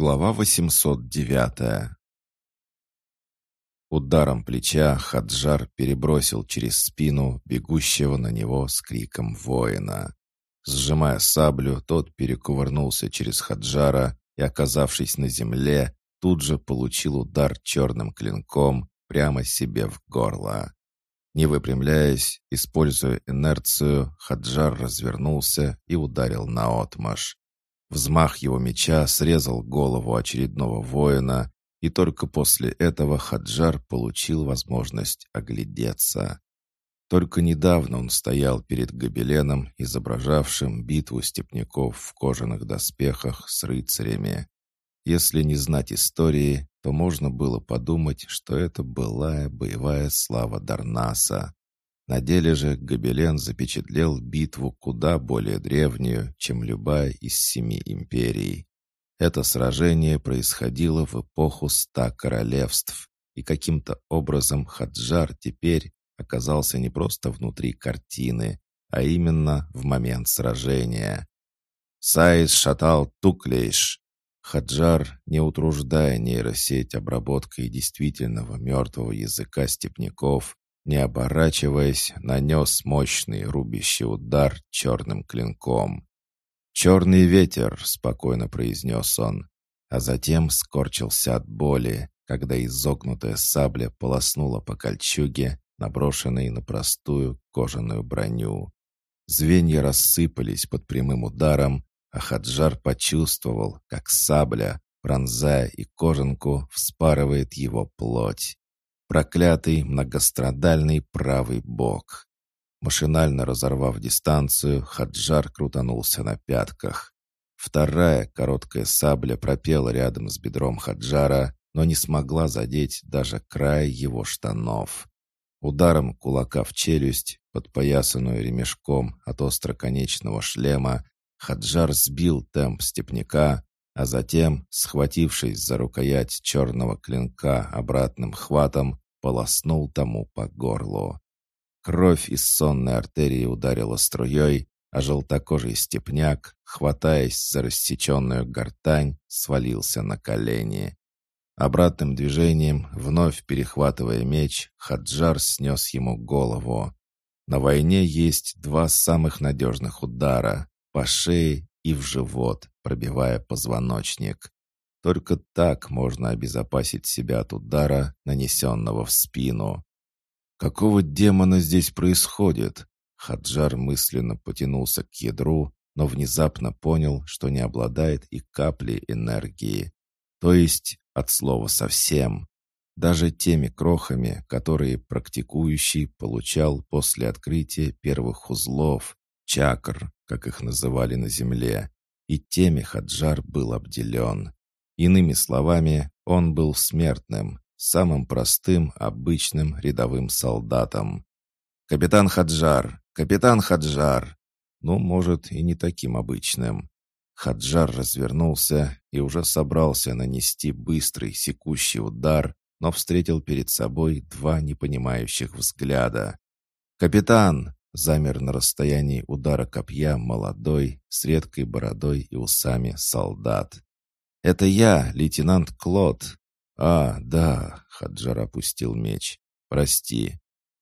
Глава 809 Ударом плеча Хаджар перебросил через спину бегущего на него с криком воина. Сжимая саблю, тот перекувырнулся через Хаджара и, оказавшись на земле, тут же получил удар черным клинком прямо себе в горло. Не выпрямляясь, используя инерцию, Хаджар развернулся и ударил наотмашь. Взмах его меча срезал голову очередного воина, и только после этого Хаджар получил возможность оглядеться. Только недавно он стоял перед гобеленом, изображавшим битву степняков в кожаных доспехах с рыцарями. Если не знать истории, то можно было подумать, что это былая боевая слава Дарнаса. На деле же Гобелен запечатлел битву куда более древнюю, чем любая из семи империй. Это сражение происходило в эпоху ста королевств, и каким-то образом Хаджар теперь оказался не просто внутри картины, а именно в момент сражения. «Сайз шатал туклейш», Хаджар, не утруждая нейросеть обработкой действительного мертвого языка степняков, не оборачиваясь, нанес мощный рубящий удар черным клинком. «Черный ветер», — спокойно произнес он, а затем скорчился от боли, когда изогнутая сабля полоснула по кольчуге, наброшенной на простую кожаную броню. Звенья рассыпались под прямым ударом, а Хаджар почувствовал, как сабля, пронзая и кожанку, вспарывает его плоть. Проклятый многострадальный правый бок. Машинально разорвав дистанцию, Хаджар крутанулся на пятках. Вторая короткая сабля пропела рядом с бедром Хаджара, но не смогла задеть даже край его штанов. Ударом кулака в челюсть, подпоясанную ремешком от остроконечного шлема, Хаджар сбил темп степняка, а затем, схватившись за рукоять черного клинка обратным хватом, полоснул тому по горлу. Кровь из сонной артерии ударила струей, а желтокожий степняк, хватаясь за рассеченную гортань, свалился на колени. Обратным движением, вновь перехватывая меч, Хаджар снес ему голову. На войне есть два самых надежных удара по шее и в живот, пробивая позвоночник. Только так можно обезопасить себя от удара, нанесенного в спину. «Какого демона здесь происходит?» Хаджар мысленно потянулся к ядру, но внезапно понял, что не обладает и каплей энергии. То есть от слова «совсем». Даже теми крохами, которые практикующий получал после открытия первых узлов, чакр, как их называли на земле, и теми Хаджар был обделен. Иными словами, он был смертным, самым простым, обычным рядовым солдатом. «Капитан Хаджар! Капитан Хаджар!» Ну, может, и не таким обычным. Хаджар развернулся и уже собрался нанести быстрый, секущий удар, но встретил перед собой два непонимающих взгляда. «Капитан!» замер на расстоянии удара копья молодой, с редкой бородой и усами солдат. «Это я, лейтенант Клод». «А, да», — Хаджар опустил меч. «Прости».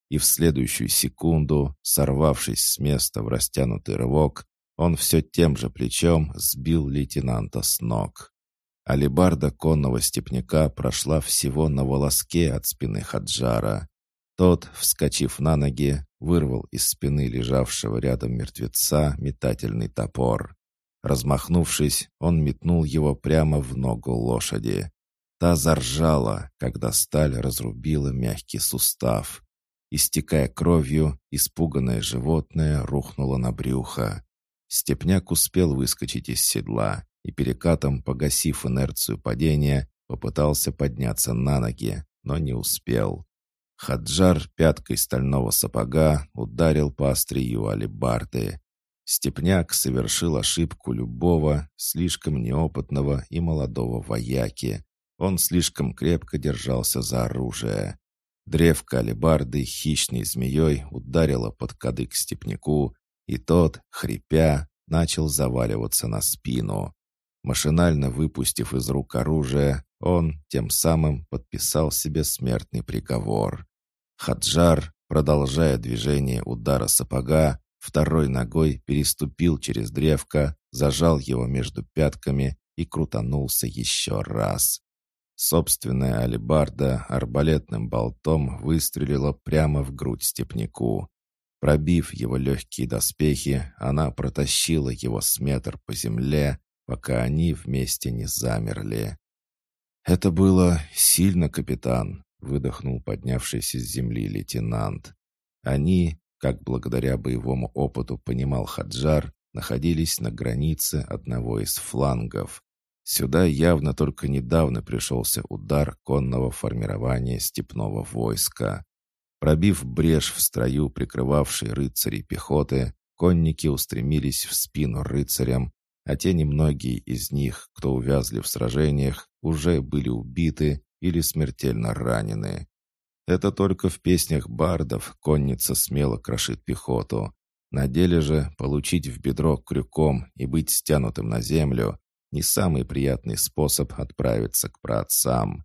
И в следующую секунду, сорвавшись с места в растянутый рывок, он все тем же плечом сбил лейтенанта с ног. Алибарда конного степняка прошла всего на волоске от спины Хаджара. Тот, вскочив на ноги, вырвал из спины лежавшего рядом мертвеца метательный топор. Размахнувшись, он метнул его прямо в ногу лошади. Та заржала, когда сталь разрубила мягкий сустав. Истекая кровью, испуганное животное рухнуло на брюхо. Степняк успел выскочить из седла и, перекатом погасив инерцию падения, попытался подняться на ноги, но не успел. Хаджар пяткой стального сапога ударил по острию алебарды. Степняк совершил ошибку любого, слишком неопытного и молодого вояки. Он слишком крепко держался за оружие. Древко алебарды хищной змеей ударило под кадык степняку, и тот, хрипя, начал заваливаться на спину. Машинально выпустив из рук оружие, он тем самым подписал себе смертный приговор. Хаджар, продолжая движение удара сапога, второй ногой переступил через древко, зажал его между пятками и крутанулся еще раз. Собственная алебарда арбалетным болтом выстрелила прямо в грудь степняку. Пробив его легкие доспехи, она протащила его с метр по земле, пока они вместе не замерли. «Это было сильно, капитан», — выдохнул поднявшийся с земли лейтенант. Они, как благодаря боевому опыту понимал Хаджар, находились на границе одного из флангов. Сюда явно только недавно пришелся удар конного формирования степного войска. Пробив брешь в строю, прикрывавшей рыцарей пехоты, конники устремились в спину рыцарям, а те немногие из них, кто увязли в сражениях, уже были убиты или смертельно ранены. Это только в песнях бардов конница смело крошит пехоту. На деле же получить в бедро крюком и быть стянутым на землю — не самый приятный способ отправиться к праотцам.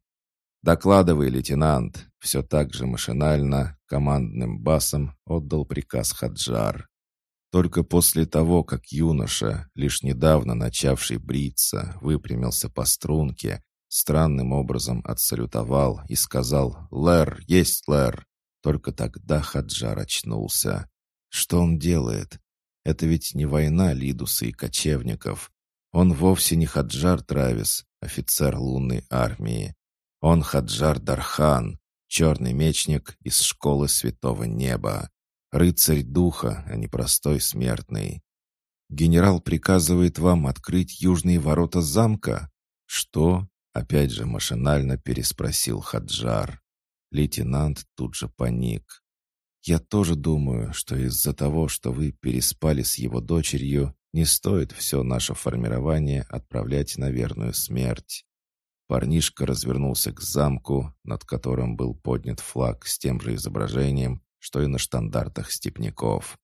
«Докладывай, лейтенант!» Все так же машинально, командным басом отдал приказ Хаджар. Только после того, как юноша, лишь недавно начавший бриться, выпрямился по струнке, странным образом отсалютовал и сказал «Лэр, есть Лэр!» Только тогда Хаджар очнулся. Что он делает? Это ведь не война Лидуса и кочевников. Он вовсе не Хаджар Травис, офицер лунной армии. Он Хаджар Дархан, черный мечник из школы Святого Неба. Рыцарь духа, а не простой смертный. Генерал приказывает вам открыть южные ворота замка? Что? Опять же машинально переспросил Хаджар. Лейтенант тут же паник. «Я тоже думаю, что из-за того, что вы переспали с его дочерью, не стоит все наше формирование отправлять на верную смерть». Парнишка развернулся к замку, над которым был поднят флаг с тем же изображением, что и на штандартах степняков.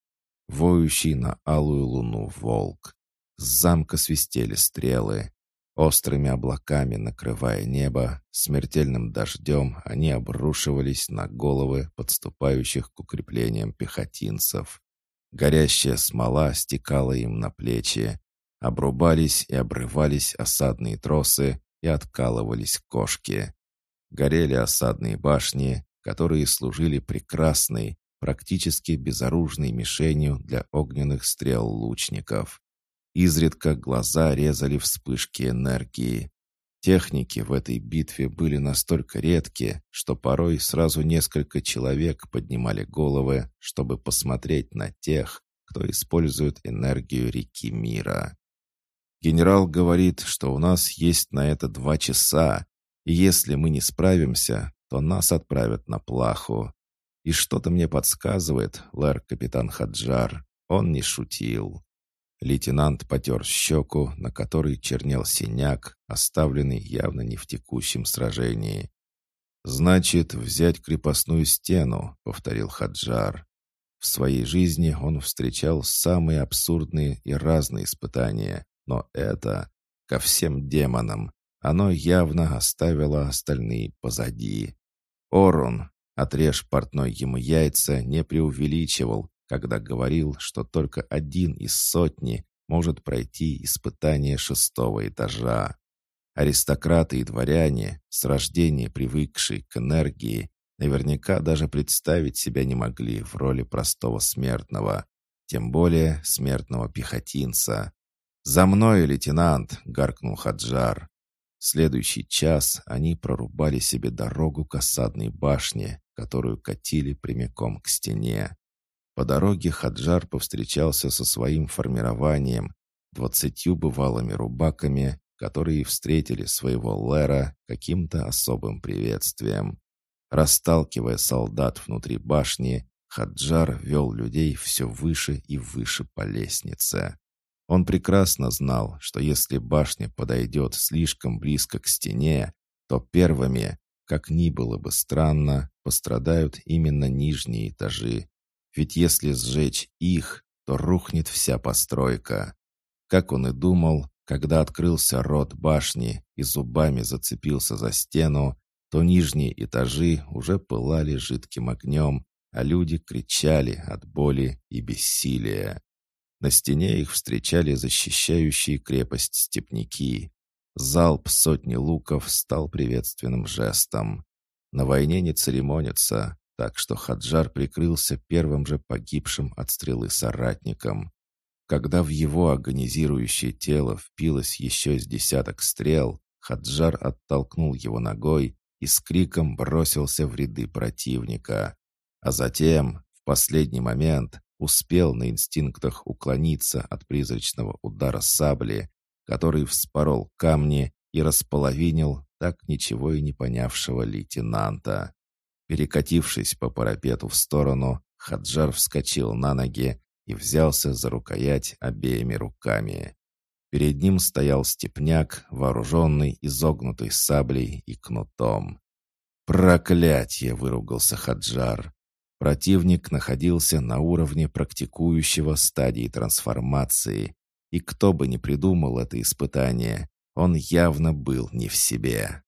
Воющий на алую луну волк. С замка свистели стрелы. Острыми облаками накрывая небо, смертельным дождем они обрушивались на головы подступающих к укреплениям пехотинцев. Горящая смола стекала им на плечи. Обрубались и обрывались осадные тросы и откалывались кошки. Горели осадные башни, которые служили прекрасной, практически безоружной мишенью для огненных стрел лучников. Изредка глаза резали вспышки энергии. Техники в этой битве были настолько редки, что порой сразу несколько человек поднимали головы, чтобы посмотреть на тех, кто использует энергию реки мира. Генерал говорит, что у нас есть на это два часа, и если мы не справимся, то нас отправят на плаху. И что-то мне подсказывает, лэр-капитан Хаджар, он не шутил. Лейтенант потер щеку, на которой чернел синяк, оставленный явно не в текущем сражении. «Значит, взять крепостную стену», — повторил Хаджар. В своей жизни он встречал самые абсурдные и разные испытания, но это, ко всем демонам, оно явно оставило остальные позади. Орун, отрежь портной ему яйца, не преувеличивал, когда говорил, что только один из сотни может пройти испытание шестого этажа. Аристократы и дворяне, с рождения привыкшие к энергии, наверняка даже представить себя не могли в роли простого смертного, тем более смертного пехотинца. «За мной, лейтенант!» — гаркнул Хаджар. Следующий час они прорубали себе дорогу к осадной башне, которую катили прямиком к стене. По дороге Хаджар повстречался со своим формированием, двадцатью бывалыми рубаками, которые встретили своего Лера каким-то особым приветствием. Расталкивая солдат внутри башни, Хаджар вел людей все выше и выше по лестнице. Он прекрасно знал, что если башня подойдет слишком близко к стене, то первыми, как ни было бы странно, пострадают именно нижние этажи. Ведь если сжечь их, то рухнет вся постройка. Как он и думал, Когда открылся рот башни и зубами зацепился за стену, то нижние этажи уже пылали жидким огнем, а люди кричали от боли и бессилия. На стене их встречали защищающие крепость степняки. Залп сотни луков стал приветственным жестом. На войне не церемонятся, так что Хаджар прикрылся первым же погибшим от стрелы соратником. Когда в его агонизирующее тело впилось еще с десяток стрел, Хаджар оттолкнул его ногой и с криком бросился в ряды противника. А затем, в последний момент, успел на инстинктах уклониться от призрачного удара сабли, который вспорол камни и располовинил так ничего и не понявшего лейтенанта. Перекатившись по парапету в сторону, Хаджар вскочил на ноги и взялся за рукоять обеими руками. Перед ним стоял степняк, вооруженный изогнутой саблей и кнутом. «Проклятье!» — выругался Хаджар. Противник находился на уровне практикующего стадии трансформации, и кто бы ни придумал это испытание, он явно был не в себе.